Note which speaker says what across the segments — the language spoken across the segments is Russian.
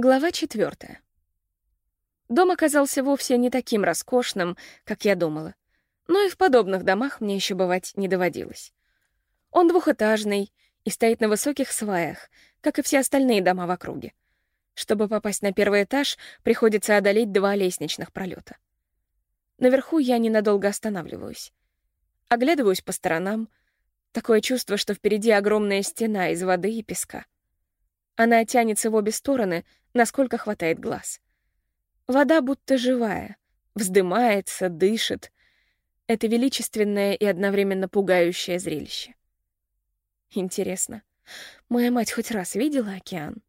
Speaker 1: Глава четвертая. Дом оказался вовсе не таким роскошным, как я думала. Но и в подобных домах мне еще бывать не доводилось. Он двухэтажный и стоит на высоких сваях, как и все остальные дома в округе. Чтобы попасть на первый этаж, приходится одолеть два лестничных пролета. Наверху я ненадолго останавливаюсь. Оглядываюсь по сторонам. Такое чувство, что впереди огромная стена из воды и песка. Она тянется в обе стороны, насколько хватает глаз. Вода будто живая, вздымается, дышит. Это величественное и одновременно пугающее зрелище. Интересно, моя мать хоть раз видела океан?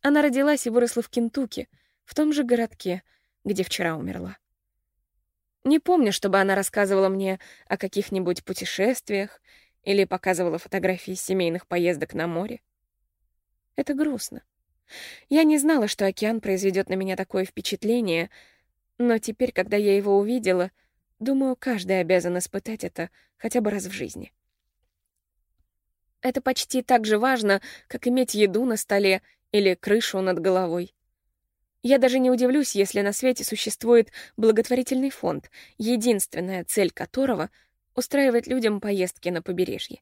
Speaker 1: Она родилась и выросла в Кентукки, в том же городке, где вчера умерла. Не помню, чтобы она рассказывала мне о каких-нибудь путешествиях или показывала фотографии семейных поездок на море. Это грустно. Я не знала, что океан произведет на меня такое впечатление, но теперь, когда я его увидела, думаю, каждый обязан испытать это хотя бы раз в жизни. Это почти так же важно, как иметь еду на столе или крышу над головой. Я даже не удивлюсь, если на свете существует благотворительный фонд, единственная цель которого — устраивать людям поездки на побережье.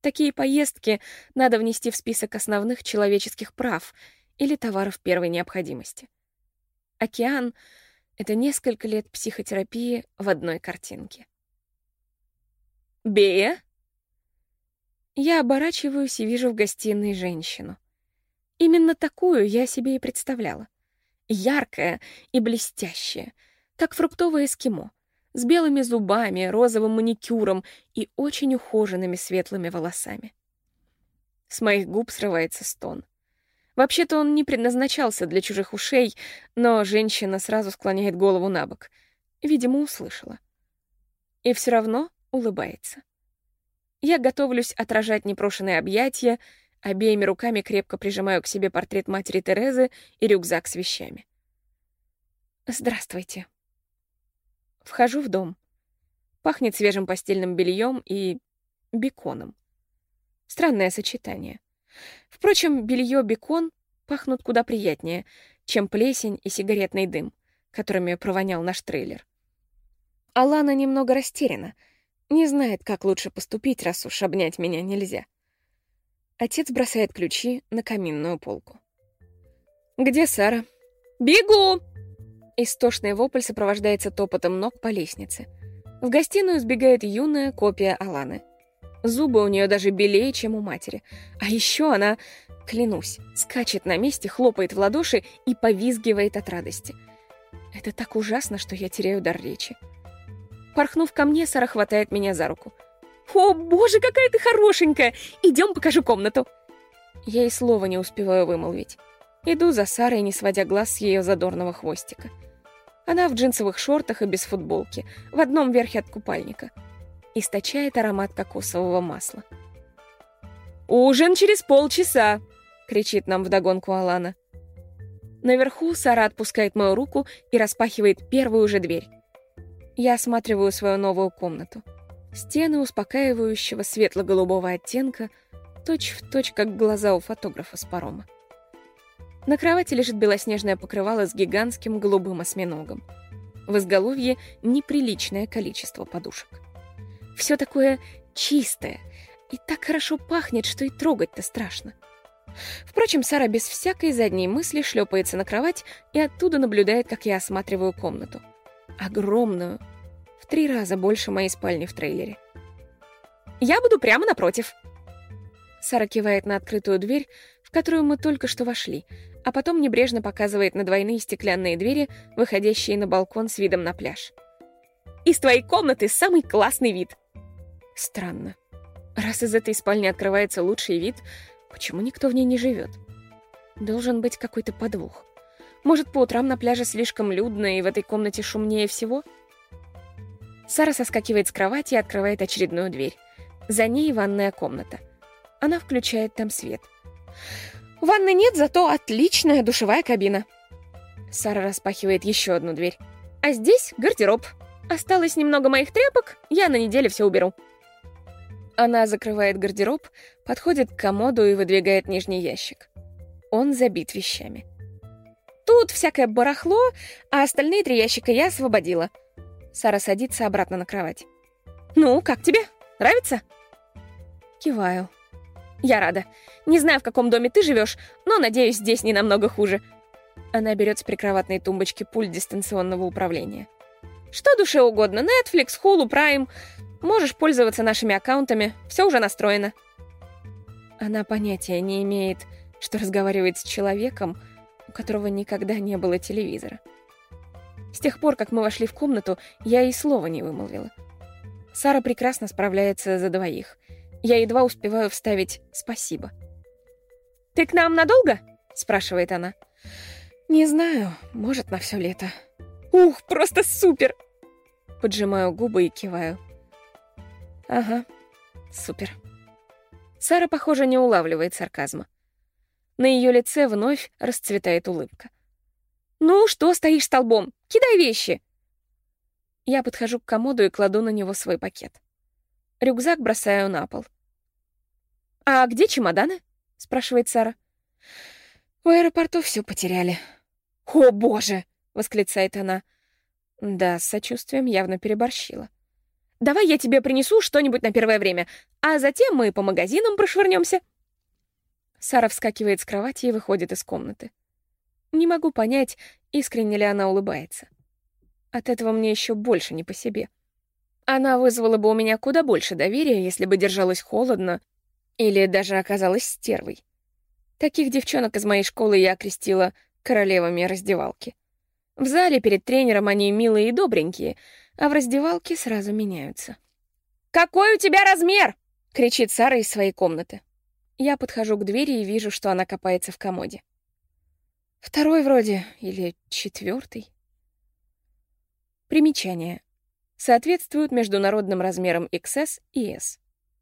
Speaker 1: Такие поездки надо внести в список основных человеческих прав или товаров первой необходимости. Океан — это несколько лет психотерапии в одной картинке. «Бея?» Я оборачиваюсь и вижу в гостиной женщину. Именно такую я себе и представляла. Яркая и блестящая, как фруктовое эскимо с белыми зубами, розовым маникюром и очень ухоженными светлыми волосами. С моих губ срывается стон. Вообще-то он не предназначался для чужих ушей, но женщина сразу склоняет голову на бок. Видимо, услышала. И все равно улыбается. Я готовлюсь отражать непрошенные объятия, обеими руками крепко прижимаю к себе портрет матери Терезы и рюкзак с вещами. «Здравствуйте», Вхожу в дом. Пахнет свежим постельным бельем и беконом. Странное сочетание. Впрочем, белье-бекон пахнут куда приятнее, чем плесень и сигаретный дым, которыми провонял наш трейлер. Алана немного растеряна, не знает, как лучше поступить, раз уж обнять меня нельзя. Отец бросает ключи на каминную полку. «Где Сара?» «Бегу!» Истошный вопль сопровождается топотом ног по лестнице. В гостиную сбегает юная копия Аланы. Зубы у нее даже белее, чем у матери. А еще она, клянусь, скачет на месте, хлопает в ладоши и повизгивает от радости. Это так ужасно, что я теряю дар речи. Порхнув ко мне, Сара хватает меня за руку. «О, боже, какая ты хорошенькая! Идем покажу комнату!» Я и слова не успеваю вымолвить. Иду за Сарой, не сводя глаз с ее задорного хвостика. Она в джинсовых шортах и без футболки, в одном верхе от купальника. Источает аромат кокосового масла. «Ужин через полчаса!» — кричит нам вдогонку Алана. Наверху Сара отпускает мою руку и распахивает первую же дверь. Я осматриваю свою новую комнату. Стены успокаивающего светло-голубого оттенка, точь-в-точь, точь, как глаза у фотографа с парома. На кровати лежит белоснежное покрывало с гигантским голубым осьминогом. В изголовье неприличное количество подушек. Все такое чистое и так хорошо пахнет, что и трогать-то страшно. Впрочем, Сара без всякой задней мысли шлепается на кровать и оттуда наблюдает, как я осматриваю комнату. Огромную. В три раза больше моей спальни в трейлере. «Я буду прямо напротив», Сара кивает на открытую дверь, в которую мы только что вошли, а потом небрежно показывает на двойные стеклянные двери, выходящие на балкон с видом на пляж. «Из твоей комнаты самый классный вид!» Странно. Раз из этой спальни открывается лучший вид, почему никто в ней не живет? Должен быть какой-то подвох. Может, по утрам на пляже слишком людно, и в этой комнате шумнее всего? Сара соскакивает с кровати и открывает очередную дверь. За ней ванная комната. Она включает там свет. Ванны нет, зато отличная душевая кабина. Сара распахивает еще одну дверь. А здесь гардероб. Осталось немного моих тряпок, я на неделе все уберу. Она закрывает гардероб, подходит к комоду и выдвигает нижний ящик. Он забит вещами. Тут всякое барахло, а остальные три ящика я освободила. Сара садится обратно на кровать. «Ну, как тебе? Нравится?» Киваю. «Я рада. Не знаю, в каком доме ты живешь, но, надеюсь, здесь не намного хуже». Она берет с прикроватной тумбочки пульт дистанционного управления. «Что душе угодно. Netflix, Hulu, Prime. Можешь пользоваться нашими аккаунтами. Все уже настроено». Она понятия не имеет, что разговаривает с человеком, у которого никогда не было телевизора. С тех пор, как мы вошли в комнату, я и слова не вымолвила. Сара прекрасно справляется за двоих. Я едва успеваю вставить «спасибо». «Ты к нам надолго?» — спрашивает она. «Не знаю, может, на все лето». «Ух, просто супер!» Поджимаю губы и киваю. «Ага, супер». Сара, похоже, не улавливает сарказма. На ее лице вновь расцветает улыбка. «Ну, что стоишь столбом? Кидай вещи!» Я подхожу к комоду и кладу на него свой пакет. Рюкзак бросаю на пол. «А где чемоданы?» — спрашивает Сара. «В аэропорту все потеряли». «О, боже!» — восклицает она. Да, с сочувствием явно переборщила. «Давай я тебе принесу что-нибудь на первое время, а затем мы по магазинам прошвырнемся». Сара вскакивает с кровати и выходит из комнаты. Не могу понять, искренне ли она улыбается. От этого мне еще больше не по себе. Она вызвала бы у меня куда больше доверия, если бы держалась холодно или даже оказалась стервой. Таких девчонок из моей школы я окрестила королевами раздевалки. В зале перед тренером они милые и добренькие, а в раздевалке сразу меняются. «Какой у тебя размер?» — кричит Сара из своей комнаты. Я подхожу к двери и вижу, что она копается в комоде. Второй вроде, или четвертый. Примечание. Соответствуют международным размерам XS и S.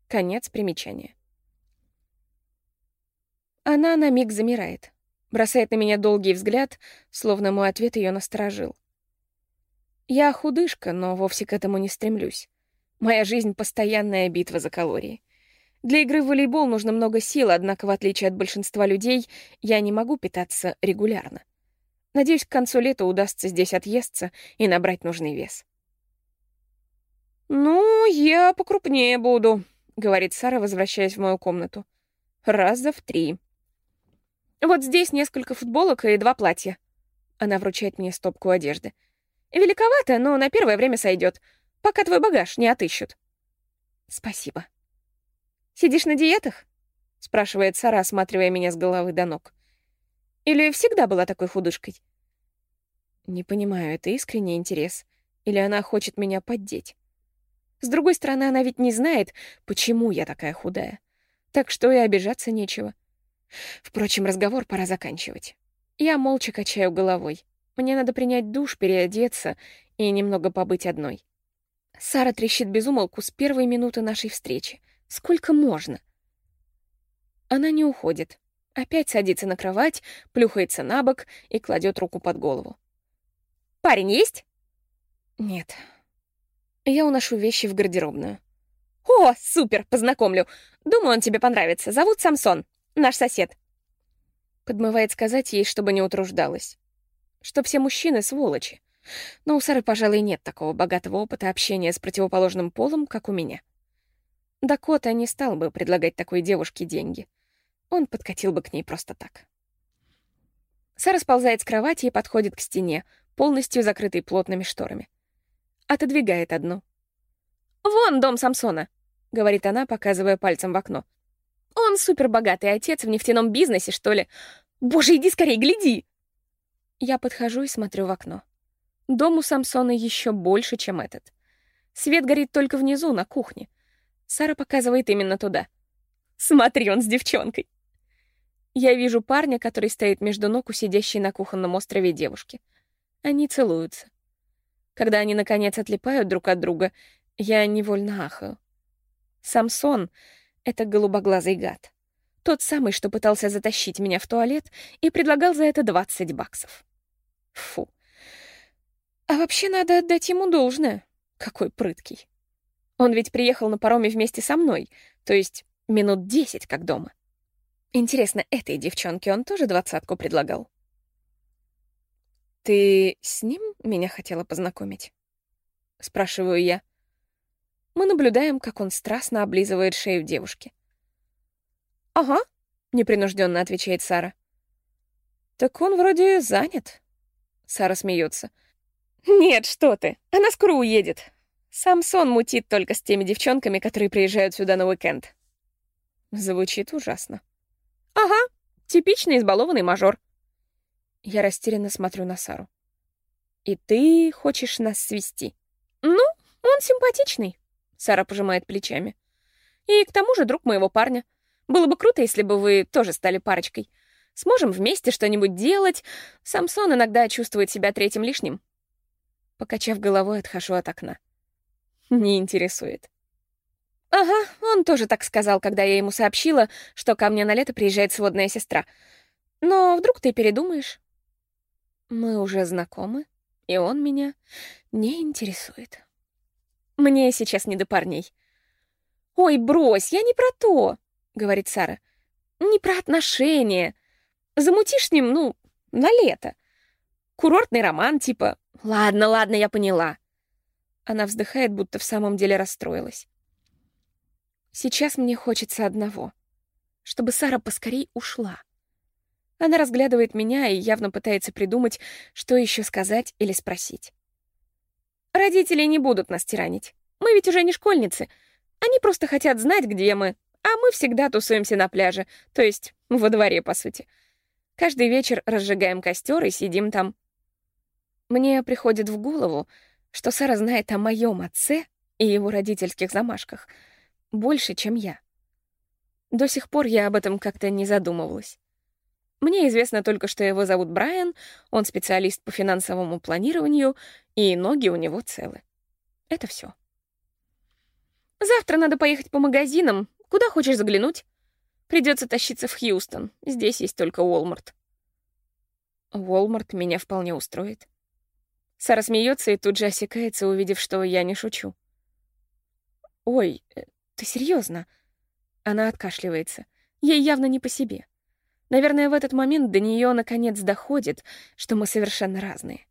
Speaker 1: Конец примечания. Она на миг замирает, бросает на меня долгий взгляд, словно мой ответ ее насторожил. Я худышка, но вовсе к этому не стремлюсь. Моя жизнь — постоянная битва за калории. Для игры в волейбол нужно много сил, однако, в отличие от большинства людей, я не могу питаться регулярно. Надеюсь, к концу лета удастся здесь отъесться и набрать нужный вес. «Ну, я покрупнее буду», — говорит Сара, возвращаясь в мою комнату. «Раза в три». «Вот здесь несколько футболок и два платья». Она вручает мне стопку одежды. «Великовато, но на первое время сойдет, пока твой багаж не отыщут». «Спасибо», «Сидишь на диетах?» — спрашивает Сара, осматривая меня с головы до ног. «Или всегда была такой худышкой?» Не понимаю, это искренний интерес, или она хочет меня поддеть. С другой стороны, она ведь не знает, почему я такая худая. Так что и обижаться нечего. Впрочем, разговор пора заканчивать. Я молча качаю головой. Мне надо принять душ, переодеться и немного побыть одной. Сара трещит безумолку с первой минуты нашей встречи — Сколько можно? Она не уходит. Опять садится на кровать, плюхается на бок и кладет руку под голову. «Парень есть?» «Нет». Я уношу вещи в гардеробную. «О, супер, познакомлю. Думаю, он тебе понравится. Зовут Самсон, наш сосед». Подмывает сказать ей, чтобы не утруждалась. Что все мужчины — сволочи. Но у Сары, пожалуй, нет такого богатого опыта общения с противоположным полом, как у меня. Дакота не стал бы предлагать такой девушке деньги. Он подкатил бы к ней просто так. Сара сползает с кровати и подходит к стене, полностью закрытой плотными шторами. Отодвигает одну. «Вон дом Самсона», — говорит она, показывая пальцем в окно. «Он супербогатый отец в нефтяном бизнесе, что ли? Боже, иди скорее, гляди!» Я подхожу и смотрю в окно. Дом у Самсона еще больше, чем этот. Свет горит только внизу, на кухне. Сара показывает именно туда. «Смотри, он с девчонкой!» Я вижу парня, который стоит между ног у сидящей на кухонном острове девушки. Они целуются. Когда они, наконец, отлипают друг от друга, я невольно ахаю. Самсон — это голубоглазый гад. Тот самый, что пытался затащить меня в туалет и предлагал за это 20 баксов. Фу. А вообще надо отдать ему должное. Какой прыткий. Он ведь приехал на пароме вместе со мной, то есть минут десять как дома. Интересно, этой девчонке он тоже двадцатку предлагал? «Ты с ним меня хотела познакомить?» — спрашиваю я. Мы наблюдаем, как он страстно облизывает шею девушки. «Ага», — непринужденно отвечает Сара. «Так он вроде занят», — Сара смеется. «Нет, что ты, она скоро уедет. Самсон мутит только с теми девчонками, которые приезжают сюда на уикенд». Звучит ужасно. «Ага, типичный избалованный мажор. Я растерянно смотрю на Сару. «И ты хочешь нас свести?» «Ну, он симпатичный», — Сара пожимает плечами. «И к тому же друг моего парня. Было бы круто, если бы вы тоже стали парочкой. Сможем вместе что-нибудь делать. Самсон иногда чувствует себя третьим лишним». Покачав головой, отхожу от окна. Не интересует. Ага, он тоже так сказал, когда я ему сообщила, что ко мне на лето приезжает сводная сестра. Но вдруг ты передумаешь? Мы уже знакомы, и он меня не интересует. Мне сейчас не до парней. «Ой, брось, я не про то», — говорит Сара. «Не про отношения. Замутишь с ним, ну, на лето. Курортный роман, типа. Ладно, ладно, я поняла». Она вздыхает, будто в самом деле расстроилась. Сейчас мне хочется одного. Чтобы Сара поскорей ушла. Она разглядывает меня и явно пытается придумать, что еще сказать или спросить. «Родители не будут нас тиранить. Мы ведь уже не школьницы. Они просто хотят знать, где мы, а мы всегда тусуемся на пляже, то есть во дворе, по сути. Каждый вечер разжигаем костер и сидим там. Мне приходит в голову, что Сара знает о моем отце и его родительских замашках больше, чем я. До сих пор я об этом как-то не задумывалась. Мне известно только, что его зовут Брайан, он специалист по финансовому планированию, и ноги у него целы. Это все. Завтра надо поехать по магазинам. Куда хочешь заглянуть? Придется тащиться в Хьюстон. Здесь есть только Уолмарт. Уолмарт меня вполне устроит. Сара смеется и тут же осекается, увидев, что я не шучу. «Ой, э, ты серьезно? Она откашливается. Ей явно не по себе. Наверное, в этот момент до нее наконец доходит, что мы совершенно разные.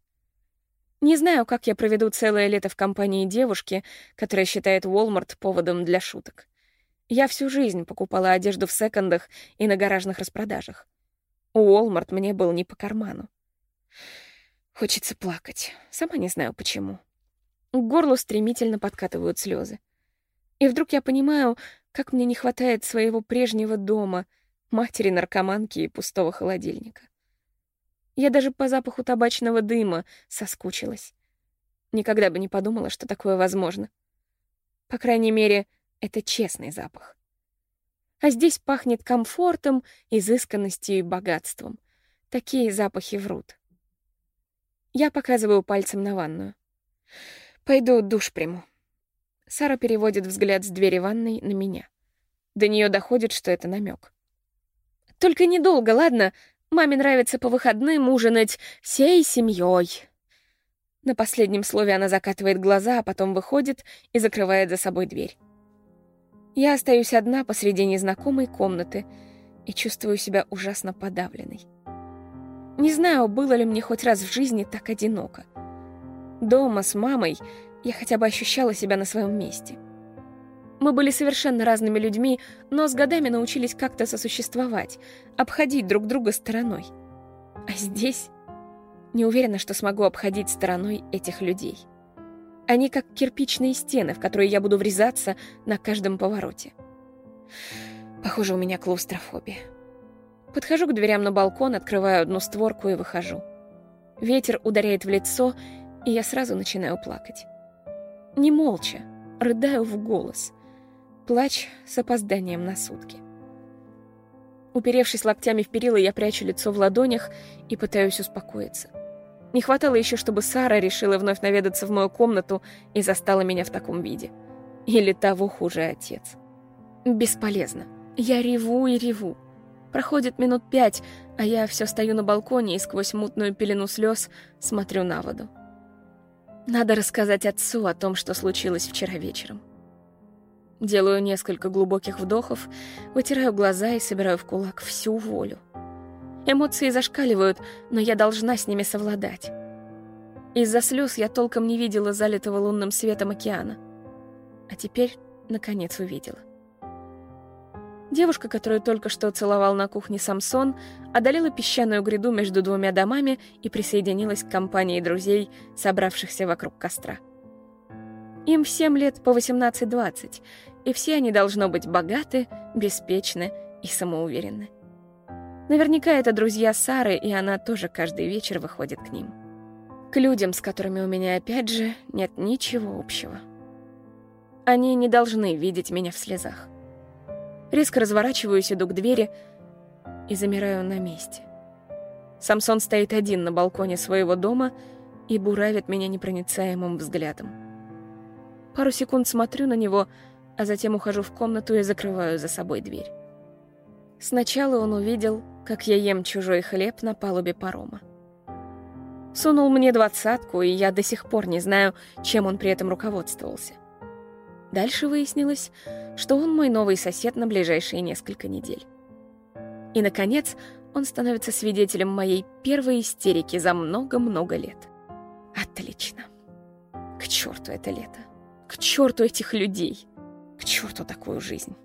Speaker 1: Не знаю, как я проведу целое лето в компании девушки, которая считает Walmart поводом для шуток. Я всю жизнь покупала одежду в секондах и на гаражных распродажах. Walmart мне был не по карману. Хочется плакать. Сама не знаю, почему. К горлу стремительно подкатывают слезы. И вдруг я понимаю, как мне не хватает своего прежнего дома — матери-наркоманки и пустого холодильника. Я даже по запаху табачного дыма соскучилась. Никогда бы не подумала, что такое возможно. По крайней мере, это честный запах. А здесь пахнет комфортом, изысканностью и богатством. Такие запахи врут. Я показываю пальцем на ванную. Пойду душ приму. Сара переводит взгляд с двери ванной на меня. До нее доходит, что это намек. Только недолго, ладно? Маме нравится по выходным ужинать всей семьей. На последнем слове она закатывает глаза, а потом выходит и закрывает за собой дверь. Я остаюсь одна посреди незнакомой комнаты и чувствую себя ужасно подавленной. Не знаю, было ли мне хоть раз в жизни так одиноко. Дома с мамой я хотя бы ощущала себя на своем месте. Мы были совершенно разными людьми, но с годами научились как-то сосуществовать, обходить друг друга стороной. А здесь не уверена, что смогу обходить стороной этих людей. Они как кирпичные стены, в которые я буду врезаться на каждом повороте. Похоже, у меня клаустрофобия. Подхожу к дверям на балкон, открываю одну створку и выхожу. Ветер ударяет в лицо, и я сразу начинаю плакать. Не молча, рыдаю в голос — Плач с опозданием на сутки. Уперевшись локтями в перила, я прячу лицо в ладонях и пытаюсь успокоиться. Не хватало еще, чтобы Сара решила вновь наведаться в мою комнату и застала меня в таком виде. Или того хуже отец. Бесполезно. Я реву и реву. Проходит минут пять, а я все стою на балконе и сквозь мутную пелену слез смотрю на воду. Надо рассказать отцу о том, что случилось вчера вечером. Делаю несколько глубоких вдохов, вытираю глаза и собираю в кулак всю волю. Эмоции зашкаливают, но я должна с ними совладать. Из-за слез я толком не видела залитого лунным светом океана. А теперь, наконец, увидела. Девушка, которую только что целовал на кухне Самсон, одолела песчаную гряду между двумя домами и присоединилась к компании друзей, собравшихся вокруг костра. Им всем лет по 18-20, и все они должно быть богаты, беспечны и самоуверенны. Наверняка это друзья Сары, и она тоже каждый вечер выходит к ним. К людям, с которыми у меня опять же нет ничего общего. Они не должны видеть меня в слезах. Резко разворачиваюсь, иду к двери и замираю на месте. Самсон стоит один на балконе своего дома и буравит меня непроницаемым взглядом. Пару секунд смотрю на него, а затем ухожу в комнату и закрываю за собой дверь. Сначала он увидел, как я ем чужой хлеб на палубе парома. Сунул мне двадцатку, и я до сих пор не знаю, чем он при этом руководствовался. Дальше выяснилось, что он мой новый сосед на ближайшие несколько недель. И, наконец, он становится свидетелем моей первой истерики за много-много лет. Отлично. К черту это лето. К черту этих людей. К черту такую жизнь.